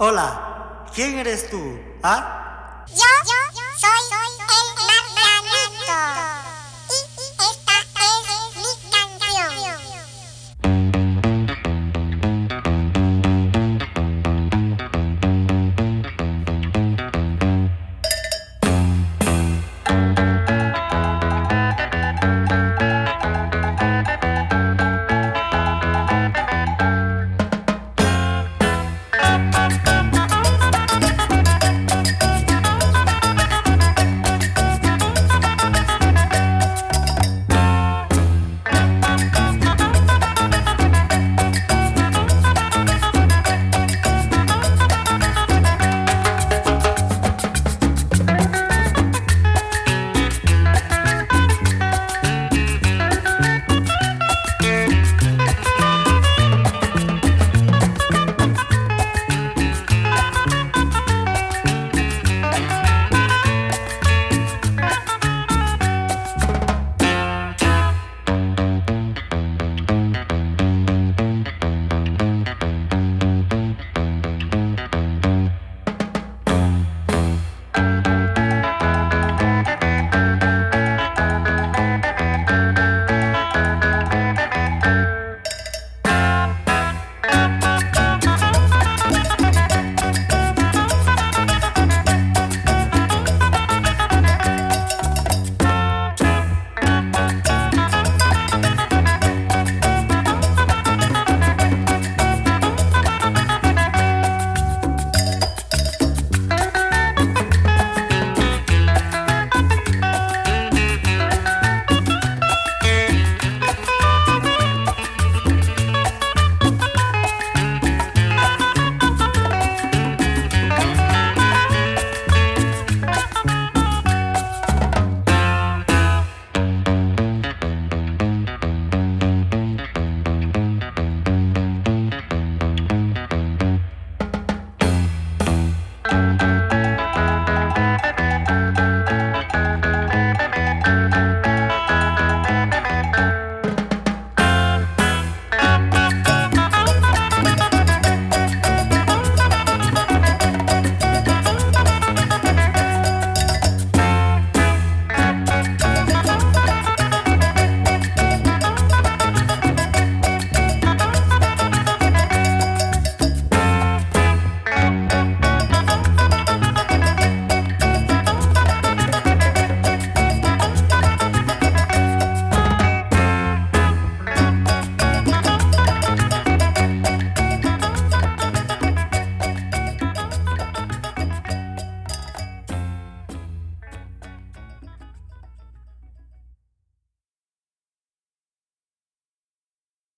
Hola, ¿quién eres tú? ¿Ah? Yo, yo